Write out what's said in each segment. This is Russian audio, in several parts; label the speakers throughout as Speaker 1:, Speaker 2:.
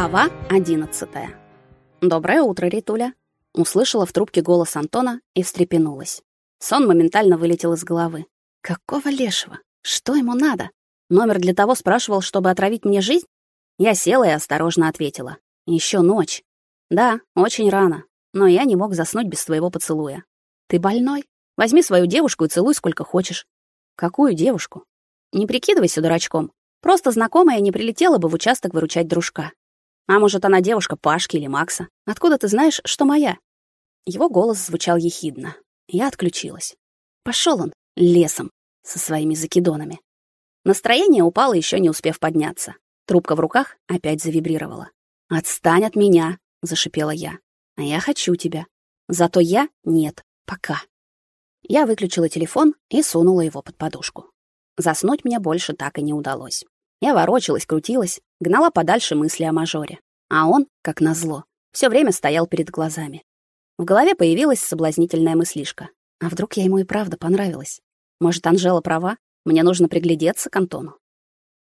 Speaker 1: Глава 11. Доброе утро, Ритуля. Услышала в трубке голос Антона и встрепенулась. Сон моментально вылетел из головы. Какого лешего? Что ему надо? Номер для того спрашивал, чтобы отравить мне жизнь? Я села и осторожно ответила. Еще ночь. Да, очень рано, но я не мог заснуть без твоего поцелуя. Ты больной? Возьми свою девушку и целуй сколько хочешь. Какую девушку? Не прикидывайся дурачком. Просто знакомая не прилетела бы в участок выручать дружка. А может, она девушка Пашки или Макса? Откуда ты знаешь, что моя? Его голос звучал ехидно. Я отключилась. Пошел он лесом со своими закидонами. Настроение упало еще не успев подняться. Трубка в руках опять завибрировала. «Отстань от меня!» — зашипела я. «А я хочу тебя. Зато я — нет. Пока». Я выключила телефон и сунула его под подушку. Заснуть мне больше так и не удалось. Я ворочалась, крутилась, гнала подальше мысли о мажоре. А он, как назло, все время стоял перед глазами. В голове появилась соблазнительная мыслишка. А вдруг я ему и правда понравилась? Может, Анжела права? Мне нужно приглядеться к Антону.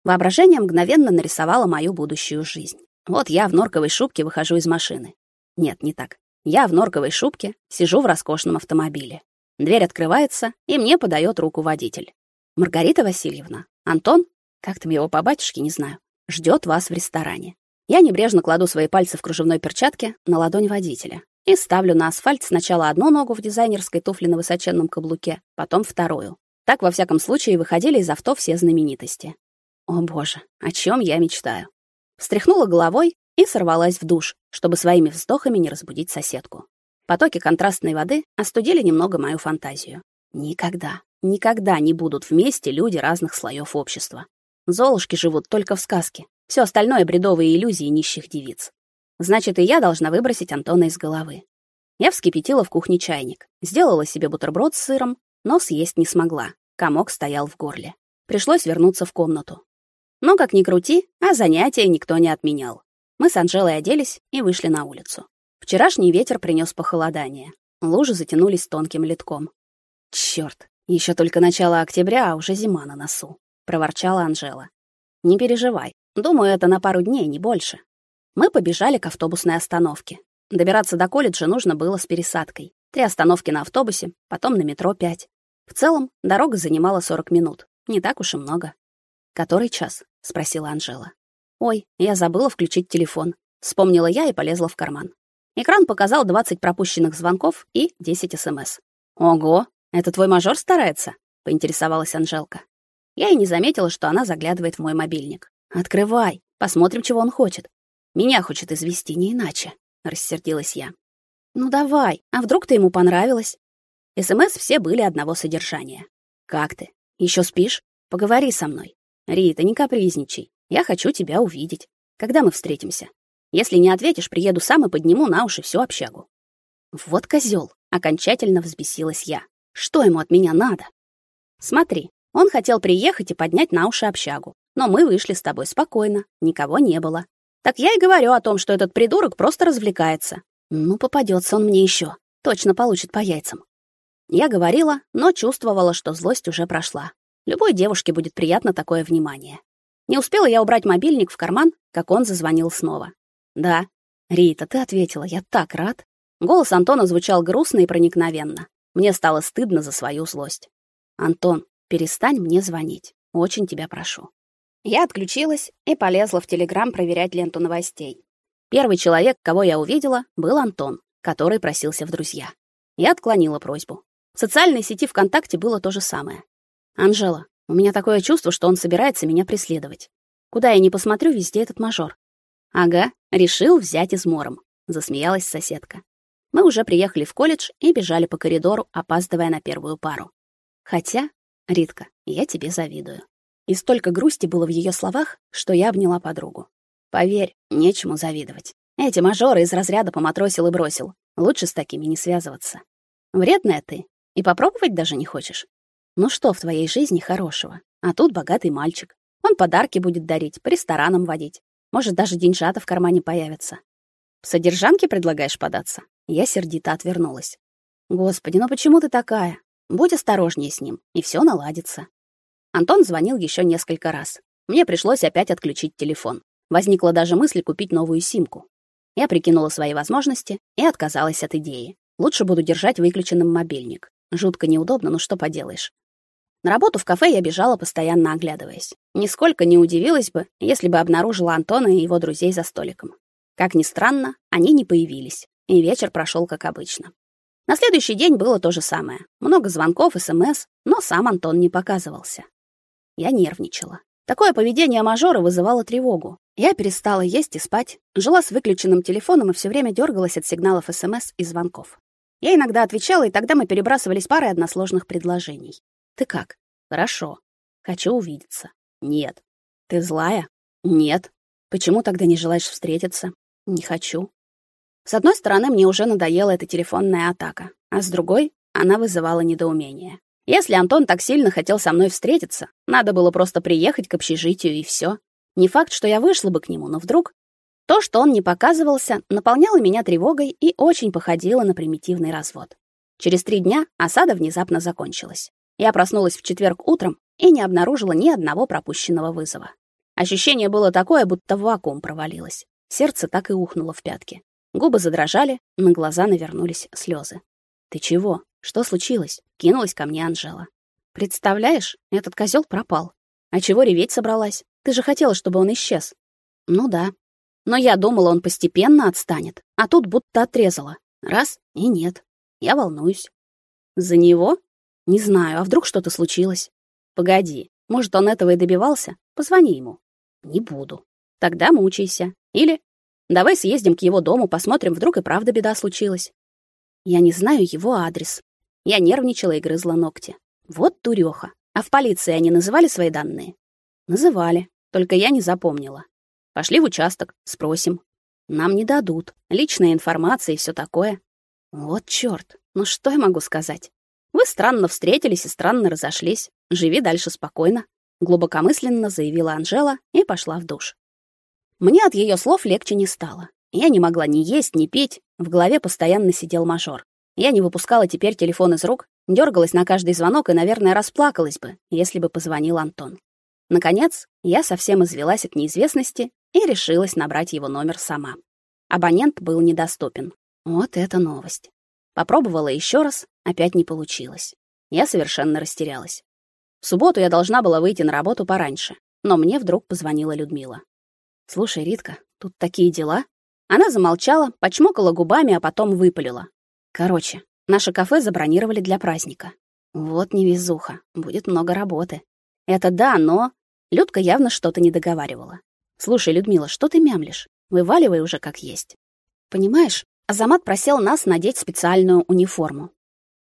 Speaker 1: Воображение мгновенно нарисовало мою будущую жизнь. Вот я в норковой шубке выхожу из машины. Нет, не так. Я в норковой шубке сижу в роскошном автомобиле. Дверь открывается, и мне подает руку водитель. Маргарита Васильевна, Антон, как там его по батюшке, не знаю, ждет вас в ресторане. Я небрежно кладу свои пальцы в кружевной перчатке на ладонь водителя и ставлю на асфальт сначала одну ногу в дизайнерской туфле на высоченном каблуке, потом вторую. Так во всяком случае выходили из авто все знаменитости. О, боже, о чем я мечтаю. Встряхнула головой и сорвалась в душ, чтобы своими вздохами не разбудить соседку. Потоки контрастной воды остудили немного мою фантазию. Никогда, Никогда не будут вместе люди разных слоев общества. Золушки живут только в сказке. Все остальное бредовые иллюзии нищих девиц. Значит, и я должна выбросить Антона из головы. Я вскипятила в кухне чайник, сделала себе бутерброд с сыром, но съесть не смогла. Комок стоял в горле. Пришлось вернуться в комнату. Но как ни крути, а занятия никто не отменял. Мы с Анжелой оделись и вышли на улицу. Вчерашний ветер принес похолодание. Лужи затянулись тонким литком. Чёрт, еще только начало октября, а уже зима на носу, проворчала Анжела. Не переживай. Думаю, это на пару дней, не больше. Мы побежали к автобусной остановке. Добираться до колледжа нужно было с пересадкой. Три остановки на автобусе, потом на метро пять. В целом, дорога занимала 40 минут. Не так уж и много. «Который час?» — спросила Анжела. «Ой, я забыла включить телефон». Вспомнила я и полезла в карман. Экран показал 20 пропущенных звонков и 10 СМС. «Ого, «Это твой мажор старается?» — поинтересовалась Анжелка. Я и не заметила, что она заглядывает в мой мобильник. «Открывай, посмотрим, чего он хочет. Меня хочет извести, не иначе», — рассердилась я. «Ну давай, а вдруг ты ему понравилась?» СМС все были одного содержания. «Как ты? Еще спишь? Поговори со мной. Рита, не капризничай. Я хочу тебя увидеть. Когда мы встретимся? Если не ответишь, приеду сам и подниму на уши всю общагу». Вот козел, окончательно взбесилась я. Что ему от меня надо? Смотри, он хотел приехать и поднять на уши общагу. Но мы вышли с тобой спокойно, никого не было. Так я и говорю о том, что этот придурок просто развлекается. Ну, попадется он мне еще, точно получит по яйцам. Я говорила, но чувствовала, что злость уже прошла. Любой девушке будет приятно такое внимание. Не успела я убрать мобильник в карман, как он зазвонил снова. Да. Рита, ты ответила. Я так рад. Голос Антона звучал грустно и проникновенно. Мне стало стыдно за свою злость. Антон, перестань мне звонить. Очень тебя прошу. Я отключилась и полезла в Телеграм проверять ленту новостей. Первый человек, кого я увидела, был Антон, который просился в друзья. Я отклонила просьбу. В социальной сети ВКонтакте было то же самое. Анжела, у меня такое чувство, что он собирается меня преследовать. Куда я ни посмотрю, везде этот мажор. Ага, решил взять измором, засмеялась соседка. Мы уже приехали в колледж и бежали по коридору, опаздывая на первую пару. Хотя, Ритка, я тебе завидую. И столько грусти было в ее словах, что я обняла подругу. Поверь, нечему завидовать. Эти мажоры из разряда поматросил и бросил. Лучше с такими не связываться. Вредная ты. И попробовать даже не хочешь. Ну что в твоей жизни хорошего? А тут богатый мальчик. Он подарки будет дарить, по ресторанам водить. Может, даже деньжата в кармане появятся. В содержанке предлагаешь податься? Я сердито отвернулась. Господи, ну почему ты такая? Будь осторожнее с ним, и все наладится. Антон звонил еще несколько раз. Мне пришлось опять отключить телефон. Возникла даже мысль купить новую симку. Я прикинула свои возможности и отказалась от идеи. Лучше буду держать выключенным мобильник. Жутко неудобно, но что поделаешь. На работу в кафе я бежала, постоянно оглядываясь. Нисколько не удивилась бы, если бы обнаружила Антона и его друзей за столиком. Как ни странно, они не появились, и вечер прошел как обычно. На следующий день было то же самое. Много звонков, СМС, но сам Антон не показывался. Я нервничала. Такое поведение мажора вызывало тревогу. Я перестала есть и спать, жила с выключенным телефоном и все время дергалась от сигналов СМС и звонков. Я иногда отвечала, и тогда мы перебрасывались парой односложных предложений. Ты как? Хорошо. Хочу увидеться. Нет. Ты злая? Нет. Почему тогда не желаешь встретиться? Не хочу. С одной стороны, мне уже надоела эта телефонная атака, а с другой она вызывала недоумение. Если Антон так сильно хотел со мной встретиться, надо было просто приехать к общежитию и все. Не факт, что я вышла бы к нему, но вдруг то, что он не показывался, наполняло меня тревогой и очень походило на примитивный развод. Через три дня осада внезапно закончилась. Я проснулась в четверг утром и не обнаружила ни одного пропущенного вызова. Ощущение было такое, будто в вакуум провалилось. Сердце так и ухнуло в пятки. Губы задрожали, на глаза навернулись слезы. «Ты чего? Что случилось?» — кинулась ко мне Анжела. «Представляешь, этот козел пропал. А чего реветь собралась? Ты же хотела, чтобы он исчез». «Ну да. Но я думала, он постепенно отстанет, а тут будто отрезала. Раз — и нет. Я волнуюсь». «За него?» «Не знаю, а вдруг что-то случилось?» «Погоди, может, он этого и добивался? Позвони ему». «Не буду». «Тогда мучайся. Или давай съездим к его дому, посмотрим, вдруг и правда беда случилась». Я не знаю его адрес. Я нервничала и грызла ногти. Вот дурёха. А в полиции они называли свои данные? Называли, только я не запомнила. Пошли в участок, спросим. Нам не дадут. Личная информация и все такое. Вот чёрт. Ну что я могу сказать? Вы странно встретились и странно разошлись. Живи дальше спокойно, глубокомысленно заявила Анжела и пошла в душ. Мне от её слов легче не стало. Я не могла ни есть, ни пить, в голове постоянно сидел мажор. Я не выпускала теперь телефон из рук, дергалась на каждый звонок и, наверное, расплакалась бы, если бы позвонил Антон. Наконец, я совсем извелась от неизвестности и решилась набрать его номер сама. Абонент был недоступен. Вот это новость. Попробовала еще раз, опять не получилось. Я совершенно растерялась. В субботу я должна была выйти на работу пораньше, но мне вдруг позвонила Людмила. «Слушай, Ритка, тут такие дела. Она замолчала, почмокала губами, а потом выпалила. Короче, наше кафе забронировали для праздника. Вот невезуха, будет много работы. Это да, но Людка явно что-то не договаривала. Слушай, Людмила, что ты мямлишь? Вываливай уже как есть. Понимаешь, Азамат просил нас надеть специальную униформу.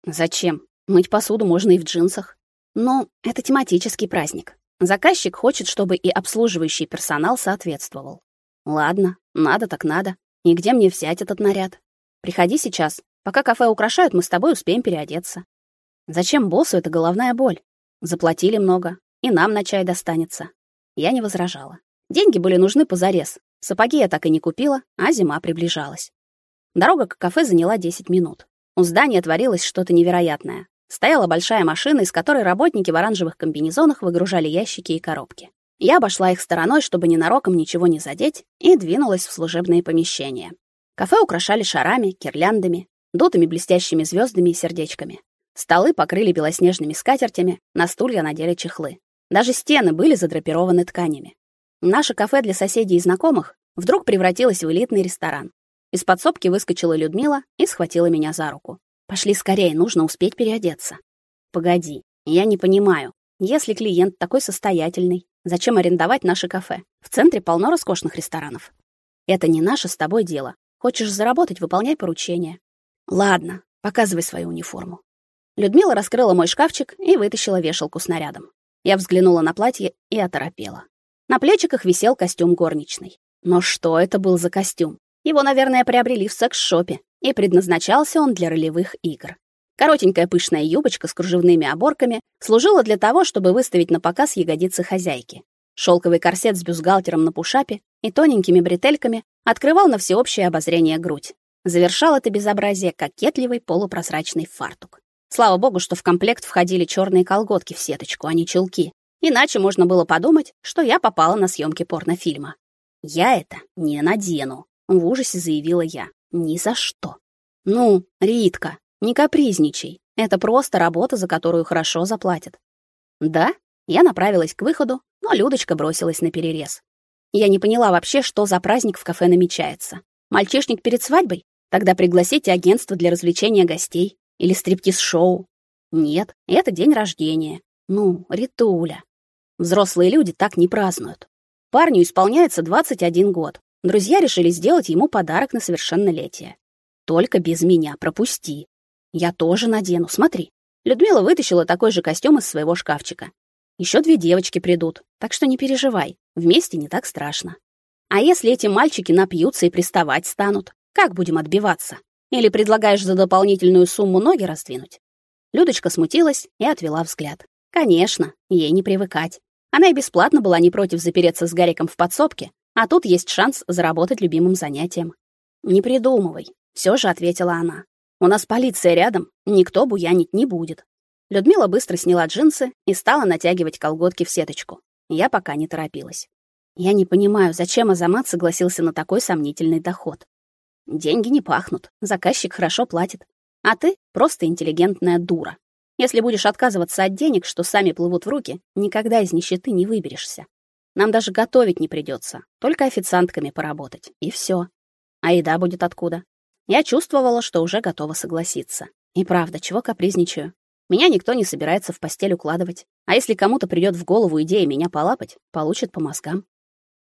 Speaker 1: Зачем? Мыть посуду можно и в джинсах. Но это тематический праздник. Заказчик хочет, чтобы и обслуживающий персонал соответствовал. Ладно, надо так надо. И где мне взять этот наряд? Приходи сейчас. Пока кафе украшают, мы с тобой успеем переодеться. Зачем боссу эта головная боль? Заплатили много, и нам на чай достанется. Я не возражала. Деньги были нужны позарез. Сапоги я так и не купила, а зима приближалась. Дорога к кафе заняла 10 минут. У здания творилось что-то невероятное. Стояла большая машина, из которой работники в оранжевых комбинезонах выгружали ящики и коробки. Я обошла их стороной, чтобы ненароком ничего не задеть, и двинулась в служебные помещения. Кафе украшали шарами, кирляндами, дутыми блестящими звездами и сердечками. Столы покрыли белоснежными скатертями, на стулья надели чехлы. Даже стены были задрапированы тканями. Наше кафе для соседей и знакомых вдруг превратилось в элитный ресторан. Из подсобки выскочила Людмила и схватила меня за руку. «Пошли скорее, нужно успеть переодеться». «Погоди, я не понимаю. Если клиент такой состоятельный, Зачем арендовать наше кафе? В центре полно роскошных ресторанов. Это не наше с тобой дело. Хочешь заработать, выполняй поручение. Ладно, показывай свою униформу. Людмила раскрыла мой шкафчик и вытащила вешалку с нарядом. Я взглянула на платье и оторопела. На плечиках висел костюм горничной. Но что это был за костюм? Его, наверное, приобрели в секс-шопе, и предназначался он для ролевых игр. Коротенькая пышная юбочка с кружевными оборками служила для того, чтобы выставить на показ ягодицы хозяйки. Шелковый корсет с бюстгальтером на пушапе и тоненькими бретельками открывал на всеобщее обозрение грудь. Завершал это безобразие кокетливый полупрозрачный фартук. Слава богу, что в комплект входили черные колготки в сеточку, а не чулки. Иначе можно было подумать, что я попала на съемки порнофильма. Я это не надену, в ужасе заявила я. Ни за что. Ну, Ритка, не капризничай. Это просто работа, за которую хорошо заплатят. Да? Я направилась к выходу, но Людочка бросилась на перерез. Я не поняла вообще, что за праздник в кафе намечается. Мальчишник перед свадьбой? Тогда пригласите агентство для развлечения гостей или стриптиз-шоу. Нет, это день рождения. Ну, Ритуля. Взрослые люди так не празднуют. Парню исполняется 21 год. Друзья решили сделать ему подарок на совершеннолетие. Только без меня, пропусти. Я тоже надену, смотри. Людмила вытащила такой же костюм из своего шкафчика. Еще две девочки придут, так что не переживай, вместе не так страшно. А если эти мальчики напьются и приставать станут, как будем отбиваться? Или предлагаешь за дополнительную сумму ноги раздвинуть? Людочка смутилась и отвела взгляд. Конечно, ей не привыкать. Она и бесплатно была не против запереться с Гариком в подсобке, а тут есть шанс заработать любимым занятием. Не придумывай, все же ответила она. У нас полиция рядом, никто буянить не будет. Людмила быстро сняла джинсы и стала натягивать колготки в сеточку. Я пока не торопилась. Я не понимаю, зачем Азамат согласился на такой сомнительный доход. Деньги не пахнут, заказчик хорошо платит. А ты просто интеллигентная дура. Если будешь отказываться от денег, что сами плывут в руки, никогда из нищеты не выберешься. Нам даже готовить не придется, только официантками поработать, и все. А еда будет откуда? Я чувствовала, что уже готова согласиться. И правда, чего капризничаю? Меня никто не собирается в постель укладывать. А если кому-то придет в голову идея меня полапать, получит по мозгам.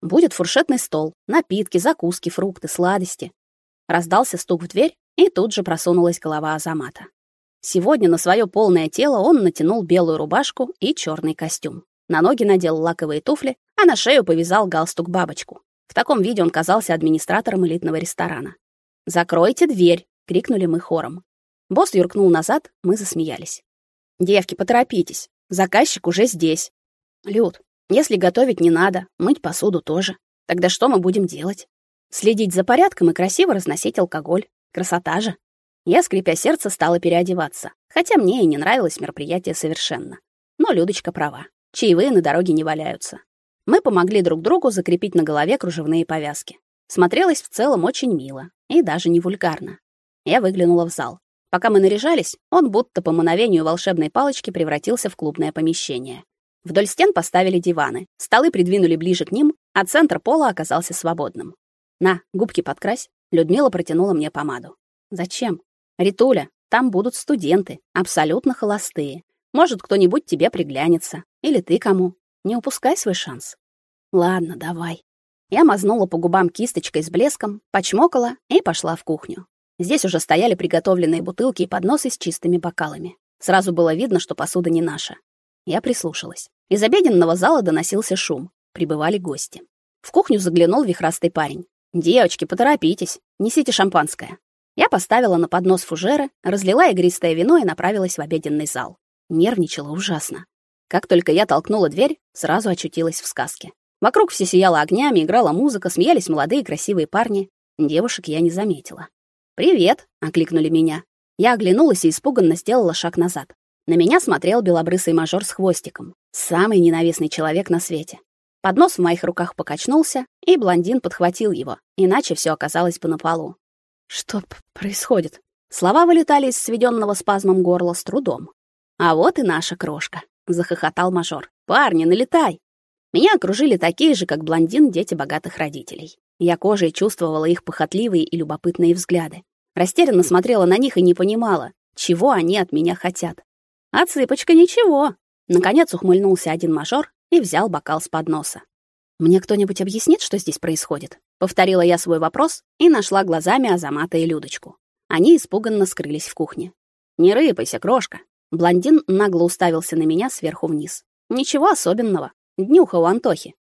Speaker 1: Будет фуршетный стол, напитки, закуски, фрукты, сладости. Раздался стук в дверь, и тут же просунулась голова Азамата. Сегодня на свое полное тело он натянул белую рубашку и черный костюм. На ноги надел лаковые туфли, а на шею повязал галстук-бабочку. В таком виде он казался администратором элитного ресторана. «Закройте дверь!» — крикнули мы хором. Босс юркнул назад, мы засмеялись. «Девки, поторопитесь, заказчик уже здесь». «Люд, если готовить не надо, мыть посуду тоже. Тогда что мы будем делать? Следить за порядком и красиво разносить алкоголь. Красота же!» Я, скрипя сердце, стала переодеваться, хотя мне и не нравилось мероприятие совершенно. Но Людочка права. Чаевые на дороге не валяются. Мы помогли друг другу закрепить на голове кружевные повязки. Смотрелось в целом очень мило и даже не вульгарно. Я выглянула в зал. Пока мы наряжались, он будто по мановению волшебной палочки превратился в клубное помещение. Вдоль стен поставили диваны, столы придвинули ближе к ним, а центр пола оказался свободным. «На, губки подкрась», — Людмила протянула мне помаду. «Зачем?» «Ритуля, там будут студенты, абсолютно холостые. Может, кто-нибудь тебе приглянется. Или ты кому. Не упускай свой шанс». «Ладно, давай». Я мазнула по губам кисточкой с блеском, почмокала и пошла в кухню. Здесь уже стояли приготовленные бутылки и подносы с чистыми бокалами. Сразу было видно, что посуда не наша. Я прислушалась. Из обеденного зала доносился шум. Прибывали гости. В кухню заглянул вихрастый парень. «Девочки, поторопитесь, несите шампанское». Я поставила на поднос фужеры, разлила игристое вино и направилась в обеденный зал. Нервничала ужасно. Как только я толкнула дверь, сразу очутилась в сказке. Вокруг все сияло огнями, играла музыка, смеялись молодые красивые парни. Девушек я не заметила. «Привет!» — окликнули меня. Я оглянулась и испуганно сделала шаг назад. На меня смотрел белобрысый мажор с хвостиком. Самый ненавистный человек на свете. Поднос в моих руках покачнулся, и блондин подхватил его, иначе все оказалось бы на полу. Что происходит? Слова вылетали из сведенного спазмом горла с трудом. А вот и наша крошка, захохотал мажор. Парни, налетай. Меня окружили такие же, как блондин, дети богатых родителей. Я кожей чувствовала их похотливые и любопытные взгляды. Растерянно смотрела на них и не понимала, чего они от меня хотят. А цыпочка ничего. Наконец ухмыльнулся один мажор и взял бокал с подноса. Мне кто-нибудь объяснит, что здесь происходит? Повторила я свой вопрос и нашла глазами Азамата и Людочку. Они испуганно скрылись в кухне. Не рыпайся, крошка. Блондин нагло уставился на меня сверху вниз. Ничего особенного. Днюха у Антохи.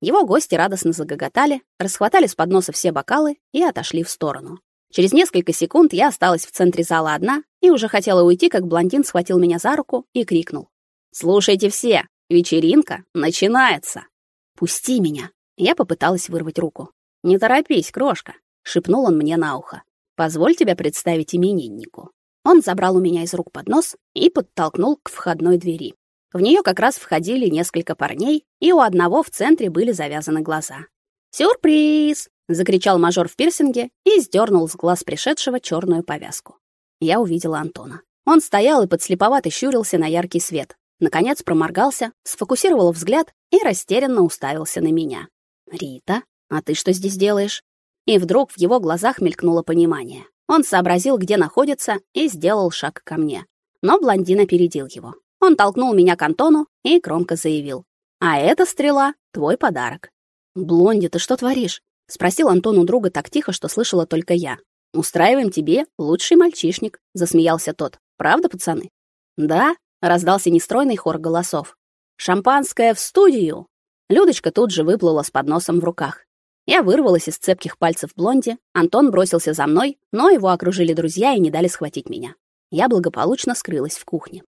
Speaker 1: Его гости радостно загоготали, расхватали с подноса все бокалы и отошли в сторону. Через несколько секунд я осталась в центре зала одна и уже хотела уйти, как блондин схватил меня за руку и крикнул: "Слушайте все, вечеринка начинается. Пусти меня". Я попыталась вырвать руку. "Не торопись, крошка", шипнул он мне на ухо. "Позволь тебя представить имениннику". Он забрал у меня из рук поднос и подтолкнул к входной двери. В нее как раз входили несколько парней, и у одного в центре были завязаны глаза. «Сюрприз!» — закричал мажор в пирсинге и сдернул с глаз пришедшего черную повязку. Я увидела Антона. Он стоял и подслеповато щурился на яркий свет. Наконец проморгался, сфокусировал взгляд и растерянно уставился на меня. «Рита, а ты что здесь делаешь?» И вдруг в его глазах мелькнуло понимание. Он сообразил, где находится, и сделал шаг ко мне. Но блондин опередил его. Он толкнул меня к Антону и громко заявил: "А эта стрела твой подарок". "Блонди, ты что творишь?" спросил Антон у друга так тихо, что слышала только я. "Устраиваем тебе лучший мальчишник", засмеялся тот. "Правда, пацаны?" "Да", раздался нестройный хор голосов. "Шампанское в студию". Людочка тут же выплыла с подносом в руках. Я вырвалась из цепких пальцев блонди, Антон бросился за мной, но его окружили друзья и не дали схватить меня. Я благополучно скрылась в кухне.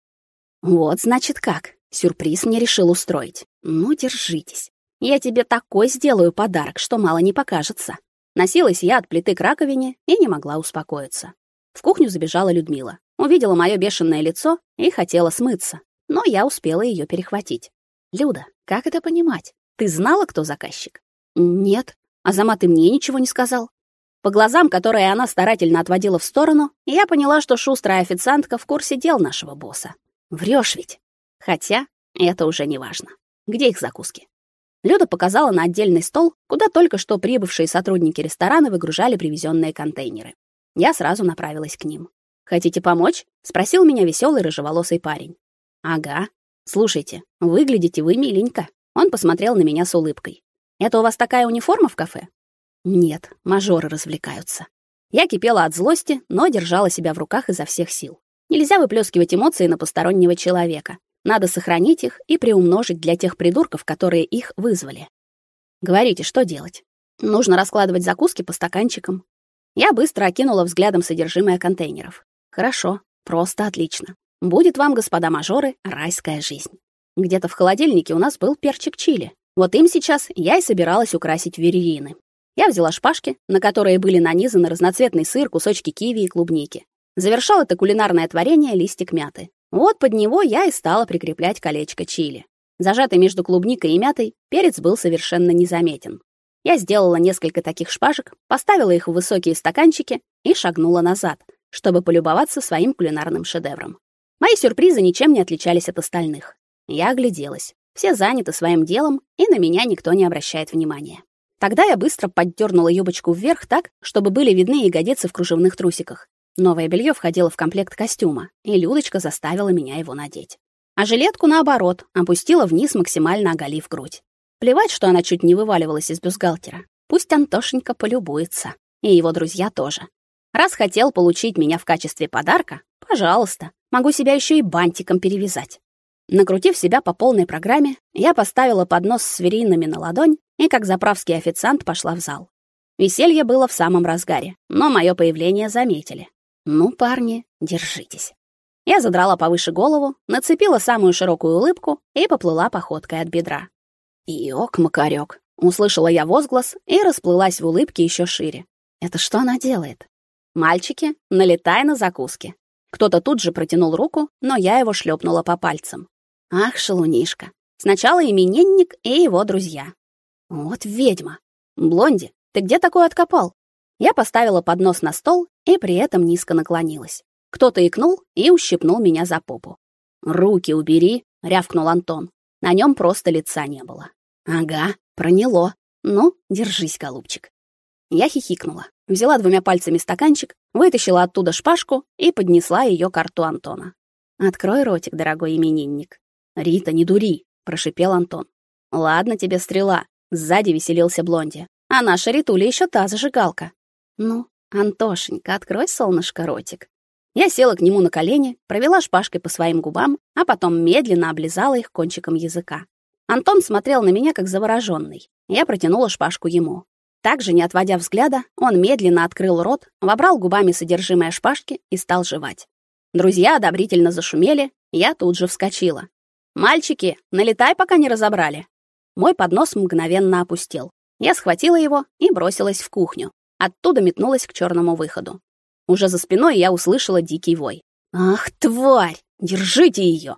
Speaker 1: Вот, значит, как. Сюрприз мне решил устроить. Ну, держитесь. Я тебе такой сделаю подарок, что мало не покажется. Носилась я от плиты к раковине и не могла успокоиться. В кухню забежала Людмила. Увидела моё бешеное лицо и хотела смыться, но я успела её перехватить. Люда, как это понимать? Ты знала, кто заказчик? Нет. А сама ты мне ничего не сказал. По глазам, которые она старательно отводила в сторону, я поняла, что шустрая официантка в курсе дел нашего босса. Врешь ведь. Хотя это уже не важно. Где их закуски? Люда показала на отдельный стол, куда только что прибывшие сотрудники ресторана выгружали привезенные контейнеры. Я сразу направилась к ним. Хотите помочь? спросил меня веселый рыжеволосый парень. Ага. Слушайте, выглядите вы миленько. Он посмотрел на меня с улыбкой. Это у вас такая униформа в кафе? Нет, мажоры развлекаются. Я кипела от злости, но держала себя в руках изо всех сил. Нельзя выплескивать эмоции на постороннего человека. Надо сохранить их и приумножить для тех придурков, которые их вызвали. Говорите, что делать? Нужно раскладывать закуски по стаканчикам. Я быстро окинула взглядом содержимое контейнеров. Хорошо, просто отлично. Будет вам, господа мажоры, райская жизнь. Где-то в холодильнике у нас был перчик чили. Вот им сейчас я и собиралась украсить вереины. Я взяла шпажки, на которые были нанизаны разноцветный сыр, кусочки киви и клубники. Завершал это кулинарное творение листик мяты. Вот под него я и стала прикреплять колечко чили. Зажатый между клубникой и мятой, перец был совершенно незаметен. Я сделала несколько таких шпажек, поставила их в высокие стаканчики и шагнула назад, чтобы полюбоваться своим кулинарным шедевром. Мои сюрпризы ничем не отличались от остальных. Я огляделась. Все заняты своим делом, и на меня никто не обращает внимания. Тогда я быстро поддернула юбочку вверх так, чтобы были видны ягодицы в кружевных трусиках. Новое белье входило в комплект костюма, и Людочка заставила меня его надеть. А жилетку, наоборот, опустила вниз, максимально оголив грудь. Плевать, что она чуть не вываливалась из бюстгальтера. Пусть Антошенька полюбуется. И его друзья тоже. Раз хотел получить меня в качестве подарка, пожалуйста, могу себя еще и бантиком перевязать. Накрутив себя по полной программе, я поставила поднос с веринами на ладонь и, как заправский официант, пошла в зал. Веселье было в самом разгаре, но мое появление заметили. Ну, парни, держитесь. Я задрала повыше голову, нацепила самую широкую улыбку и поплыла походкой от бедра. Иок, макарёк. Услышала я возглас и расплылась в улыбке еще шире. Это что она делает? Мальчики, налетай на закуски. Кто-то тут же протянул руку, но я его шлепнула по пальцам. Ах, шалунишка. Сначала именинник и его друзья. Вот ведьма. Блонди, ты где такое откопал? Я поставила поднос на стол и при этом низко наклонилась. Кто-то икнул и ущипнул меня за попу. «Руки убери», — рявкнул Антон. На нем просто лица не было. «Ага, проняло. Ну, держись, голубчик». Я хихикнула, взяла двумя пальцами стаканчик, вытащила оттуда шпажку и поднесла ее к рту Антона. «Открой ротик, дорогой именинник». «Рита, не дури», — прошипел Антон. «Ладно тебе стрела», — сзади веселился Блонди. «А наша Ритуля еще та зажигалка». «Ну, Антошенька, открой, солнышко, ротик». Я села к нему на колени, провела шпажкой по своим губам, а потом медленно облизала их кончиком языка. Антон смотрел на меня как завороженный. Я протянула шпажку ему. Также, не отводя взгляда, он медленно открыл рот, вобрал губами содержимое шпажки и стал жевать. Друзья одобрительно зашумели, я тут же вскочила. «Мальчики, налетай, пока не разобрали». Мой поднос мгновенно опустел. Я схватила его и бросилась в кухню. Оттуда метнулась к черному выходу. Уже за спиной я услышала дикий вой. «Ах, тварь! Держите ее!